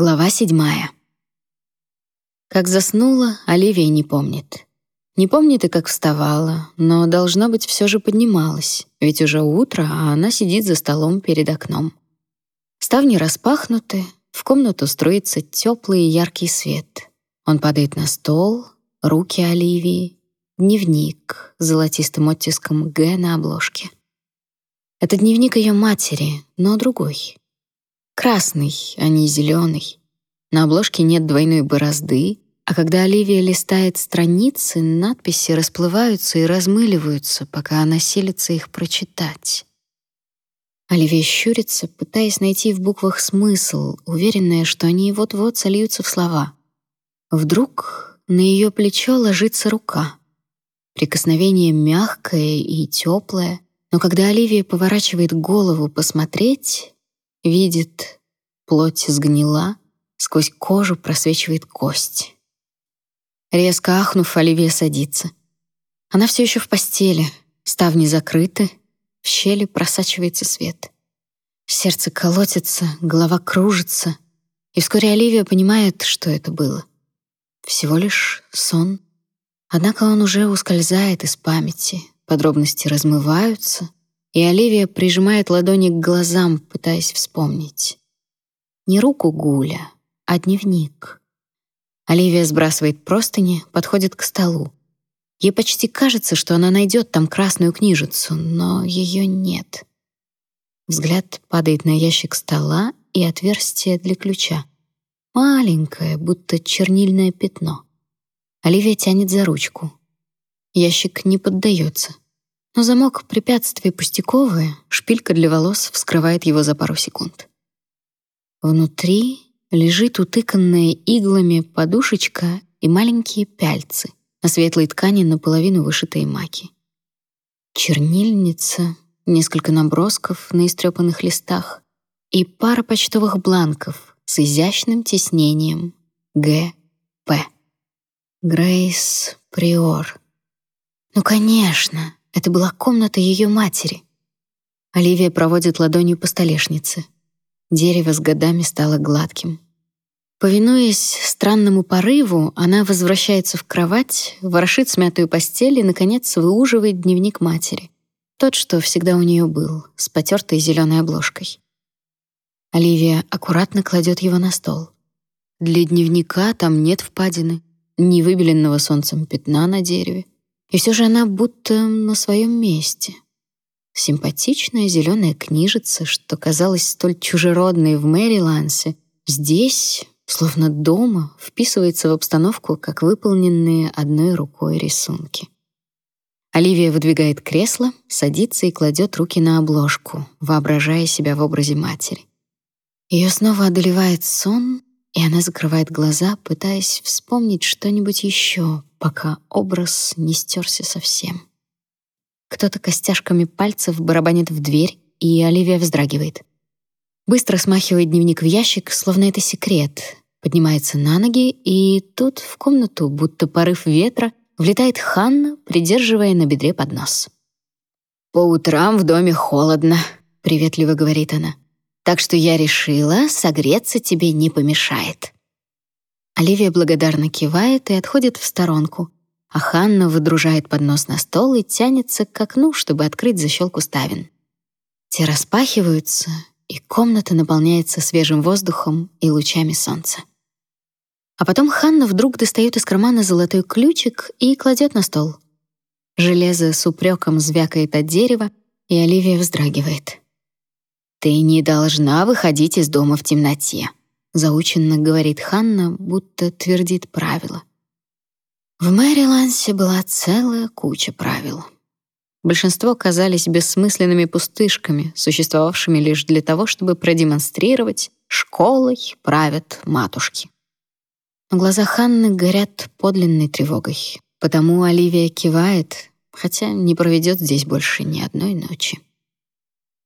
Глава седьмая. Как заснула, Оливия не помнит. Не помнит и как вставала, но, должно быть, все же поднималась, ведь уже утро, а она сидит за столом перед окном. Ставни распахнуты, в комнату струится теплый и яркий свет. Он падает на стол, руки Оливии, дневник с золотистым оттиском «Г» на обложке. Это дневник ее матери, но другой. Красный, а не зеленый. На обложке нет двойной борозды, а когда Оливия листает страницы, надписи расплываются и размыливаются, пока она силится их прочитать. Оливия щурится, пытаясь найти в буквах смысл, уверенная, что они вот-вот сольются в слова. Вдруг на ее плечо ложится рука. Прикосновение мягкое и теплое, но когда Оливия поворачивает голову посмотреть, видит, плоть сгнила, сквозь кожу просвечивает кость. Резко ахнув, Оливия садится. Она все еще в постели, ставни закрыты, в щели просачивается свет. Сердце колотится, голова кружится, и вскоре Оливия понимает, что это было. Всего лишь сон. Однако он уже ускользает из памяти, подробности размываются, и Оливия прижимает ладони к глазам, пытаясь вспомнить. Не руку Гуля, а дневник. Оливия сбрасывает простыни, подходит к столу. Ей почти кажется, что она найдет там красную книжицу, но ее нет. Взгляд падает на ящик стола и отверстие для ключа. Маленькое, будто чернильное пятно. Оливия тянет за ручку. Ящик не поддается. Но замок препятствие пустяковое, шпилька для волос вскрывает его за пару секунд. Внутри лежит утыканная иглами подушечка и маленькие пяльцы на светлой ткани наполовину вышитые маки. Чернильница, несколько набросков на истрепанных листах и пара почтовых бланков с изящным тиснением Г. П. Грейс Приор. Ну, конечно, это была комната ее матери. Оливия проводит ладонью по столешнице. Дерево с годами стало гладким. Повинуясь странному порыву, она возвращается в кровать, ворошит смятую постель и, наконец, выуживает дневник матери. Тот, что всегда у нее был, с потертой зеленой обложкой. Оливия аккуратно кладет его на стол. Для дневника там нет впадины, ни выбеленного солнцем пятна на дереве. И все же она будто на своем месте. Симпатичная зеленая книжица, что казалась столь чужеродной в Мэрилансе, здесь словно дома, вписывается в обстановку, как выполненные одной рукой рисунки. Оливия выдвигает кресло, садится и кладет руки на обложку, воображая себя в образе матери. Ее снова одолевает сон, и она закрывает глаза, пытаясь вспомнить что-нибудь еще, пока образ не стерся совсем. Кто-то костяшками пальцев барабанит в дверь, и Оливия вздрагивает. Быстро смахивает дневник в ящик, словно это секрет. Поднимается на ноги, и тут в комнату, будто порыв ветра, влетает Ханна, придерживая на бедре поднос. «По утрам в доме холодно», — приветливо говорит она. «Так что я решила, согреться тебе не помешает». Оливия благодарно кивает и отходит в сторонку, а Ханна выдружает поднос на стол и тянется к окну, чтобы открыть защелку ставен. Те распахиваются, и комната наполняется свежим воздухом и лучами солнца. А потом Ханна вдруг достает из кармана золотой ключик и кладет на стол. Железо с упреком звякает от дерева, и Оливия вздрагивает. «Ты не должна выходить из дома в темноте», — заученно говорит Ханна, будто твердит правила. В Мэрилансе была целая куча правил. Большинство казались бессмысленными пустышками, существовавшими лишь для того, чтобы продемонстрировать «школой правят матушки». Но глаза Ханны горят подлинной тревогой, потому Оливия кивает, хотя не проведет здесь больше ни одной ночи.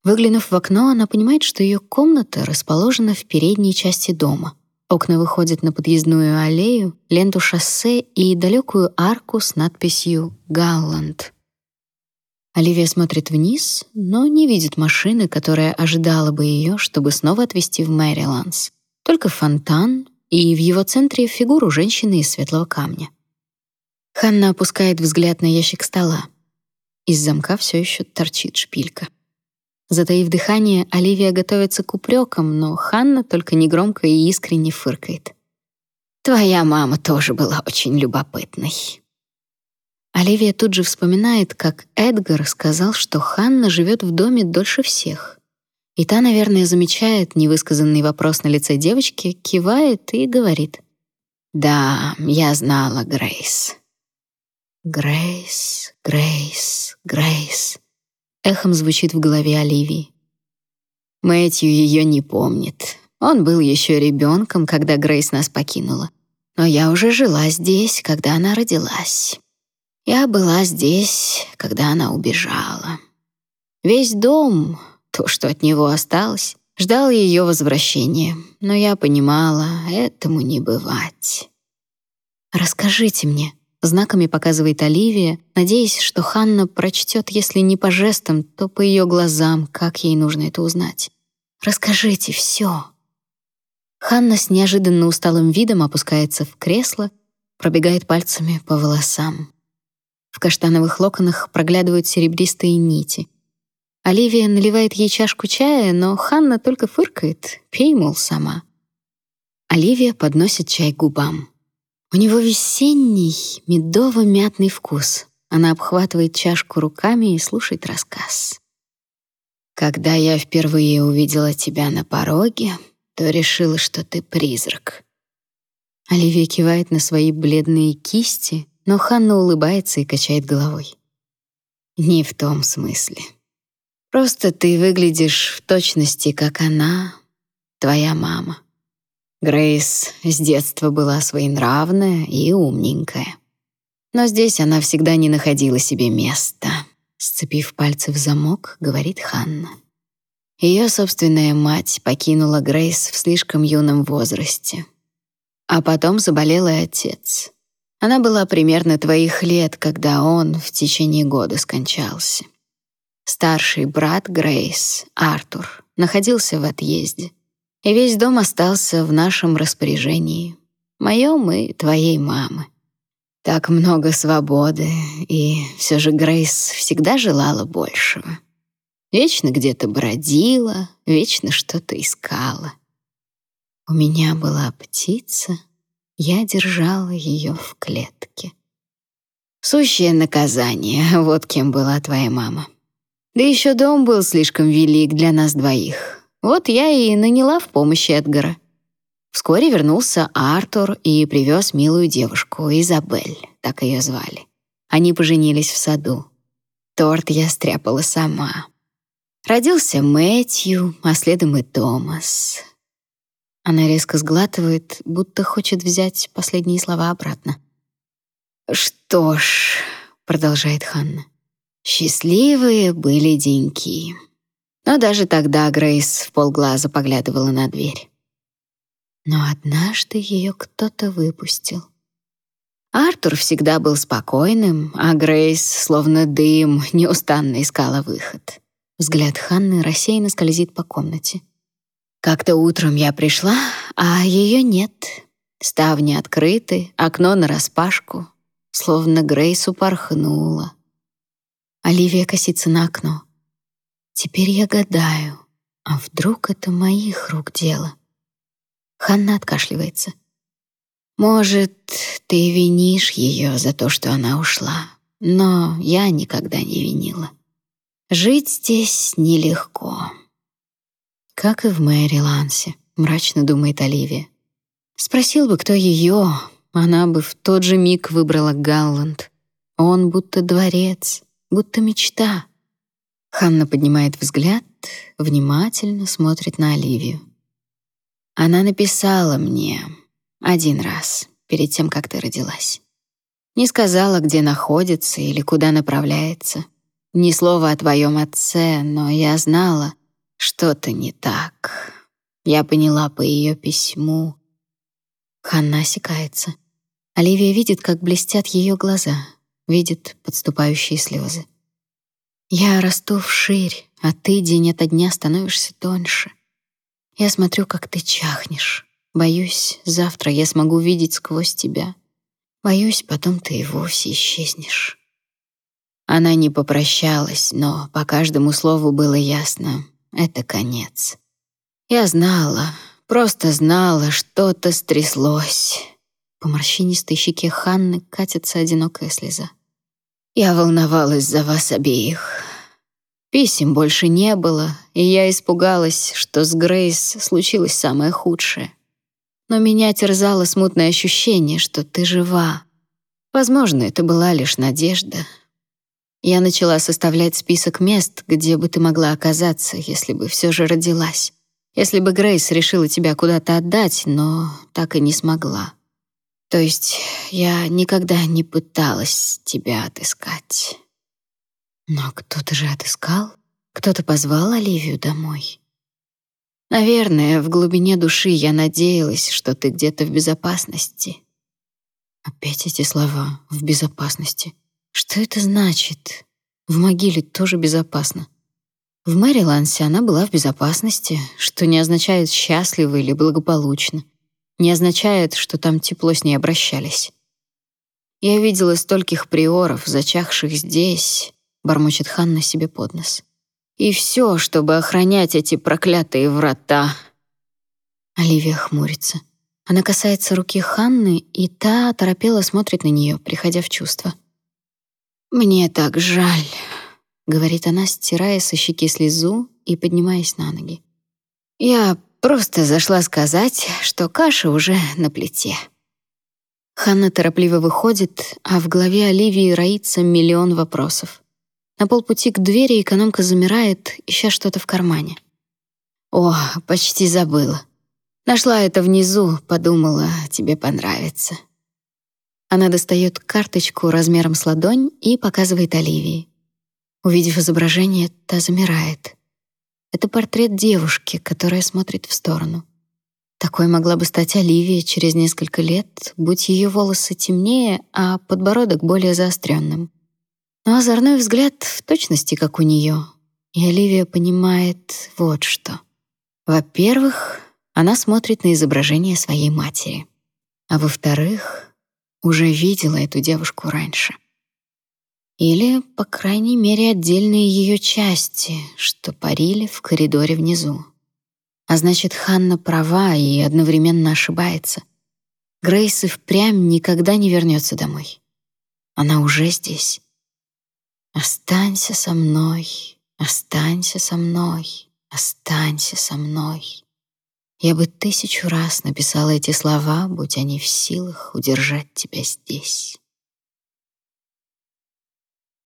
Выглянув в окно, она понимает, что ее комната расположена в передней части дома. Окна выходят на подъездную аллею, ленту шоссе и далекую арку с надписью «Галланд». Оливия смотрит вниз, но не видит машины, которая ожидала бы ее, чтобы снова отвезти в Мэриландс. Только фонтан, и в его центре фигуру женщины из светлого камня. Ханна опускает взгляд на ящик стола. Из замка все еще торчит шпилька. Затаив дыхание, Оливия готовится к упрекам, но Ханна только негромко и искренне фыркает. «Твоя мама тоже была очень любопытной». Оливия тут же вспоминает, как Эдгар сказал, что Ханна живет в доме дольше всех. И та, наверное, замечает невысказанный вопрос на лице девочки, кивает и говорит. «Да, я знала Грейс». «Грейс, Грейс, Грейс», — эхом звучит в голове Оливии. Мэтью ее не помнит. Он был еще ребенком, когда Грейс нас покинула. Но я уже жила здесь, когда она родилась. Я была здесь, когда она убежала. Весь дом, то, что от него осталось, ждал ее возвращения, но я понимала, этому не бывать. «Расскажите мне», — знаками показывает Оливия, надеясь, что Ханна прочтет, если не по жестам, то по ее глазам, как ей нужно это узнать. «Расскажите все». Ханна с неожиданно усталым видом опускается в кресло, пробегает пальцами по волосам. В каштановых локонах проглядывают серебристые нити. Оливия наливает ей чашку чая, но Ханна только фыркает. Пей, мол, сама. Оливия подносит чай к губам. У него весенний, медово-мятный вкус. Она обхватывает чашку руками и слушает рассказ. «Когда я впервые увидела тебя на пороге, то решила, что ты призрак». Оливия кивает на свои бледные кисти, но Ханна улыбается и качает головой. «Не в том смысле. Просто ты выглядишь в точности, как она, твоя мама. Грейс с детства была своенравная и умненькая. Но здесь она всегда не находила себе места. Сцепив пальцы в замок, говорит Ханна. Ее собственная мать покинула Грейс в слишком юном возрасте. А потом заболел и отец. Она была примерно твоих лет, когда он в течение года скончался. Старший брат Грейс, Артур, находился в отъезде, и весь дом остался в нашем распоряжении, моем и твоей мамы. Так много свободы, и все же Грейс всегда желала большего. Вечно где-то бродила, вечно что-то искала. У меня была птица, я держала ее в клетке. Сущее наказание, вот кем была твоя мама. Да еще дом был слишком велик для нас двоих. Вот я и наняла в помощь Эдгара. Вскоре вернулся Артур и привез милую девушку, Изабель, так ее звали. Они поженились в саду. Торт я стряпала сама. Родился Мэтью, а следом и Томас. Она резко сглатывает, будто хочет взять последние слова обратно. «Что ж», — продолжает Ханна, Счастливые были деньки. Но даже тогда Грейс в полглаза поглядывала на дверь. Но однажды ее кто-то выпустил. Артур всегда был спокойным, а Грейс, словно дым, неустанно искала выход. Взгляд Ханны рассеянно скользит по комнате. Как-то утром я пришла, а ее нет. Ставни открыты, окно нараспашку, словно Грейс упорхнула. Оливия косится на окно. Теперь я гадаю, а вдруг это моих рук дело? Ханна откашливается. Может, ты винишь ее за то, что она ушла, но я никогда не винила. Жить здесь нелегко. Как и в Мэри Лансе, мрачно думает Оливия. Спросил бы, кто ее, она бы в тот же миг выбрала Галланд. Он будто дворец, будто мечта. Ханна поднимает взгляд, внимательно смотрит на Оливию. Она написала мне один раз, перед тем, как ты родилась. Не сказала, где находится или куда направляется. Ни слова о твоем отце, но я знала, что-то не так. Я поняла по ее письму. Ханна осекается. Оливия видит, как блестят ее глаза — видит подступающие слезы. Я расту вширь, а ты день ото дня становишься тоньше. Я смотрю, как ты чахнешь, Боюсь, завтра я смогу видеть сквозь тебя. Боюсь, потом ты и вовсе исчезнешь. Она не попрощалась, но по каждому слову было ясно — это конец. Я знала, просто знала, что-то стряслось. По морщинистой щеке Ханны катится одинокая слеза. Я волновалась за вас обеих. Писем больше не было, и я испугалась, что с Грейс случилось самое худшее. Но меня терзало смутное ощущение, что ты жива. Возможно, это была лишь надежда, я начала составлять список мест, где бы ты могла оказаться, если бы все же родилась. Если бы Грейс решила тебя куда-то отдать, но так и не смогла. То есть я никогда не пыталась тебя отыскать. Но кто-то же отыскал? Кто-то позвал Оливию домой? Наверное, в глубине души я надеялась, что ты где-то в безопасности. Опять эти слова «в безопасности». Что это значит? В могиле тоже безопасно. В Мэрилансе она была в безопасности, что не означает счастливо или благополучно. Не означает, что там тепло с ней обращались. Я видела стольких приоров, зачахших здесь, бормочет Ханна себе под нос. И все, чтобы охранять эти проклятые врата. Оливия хмурится. Она касается руки Ханны, и та торопело смотрит на нее, приходя в чувство. «Мне так жаль», — говорит она, стирая со щеки слезу и поднимаясь на ноги. «Я просто зашла сказать, что каша уже на плите». Ханна торопливо выходит, а в голове Оливии роится миллион вопросов. На полпути к двери экономка замирает, ища что-то в кармане. «О, почти забыла. Нашла это внизу, подумала, тебе понравится». Она достает карточку размером с ладонь и показывает Оливии. Увидев изображение, та замирает. Это портрет девушки, которая смотрит в сторону. Такой могла бы стать Оливия через несколько лет, будь ее волосы темнее, а подбородок более заостренным. Но озорной взгляд в точности, как у нее. И Оливия понимает вот что. Во-первых, она смотрит на изображение своей матери. А во-вторых, уже видела эту девушку раньше. Или, по крайней мере, отдельные ее части, что парили в коридоре внизу. А значит, Ханна права и одновременно ошибается. Грейс и впрямь никогда не вернется домой. Она уже здесь. Останься со мной, останься со мной, останься со мной. Я бы тысячу раз написала эти слова, будь они в силах удержать тебя здесь.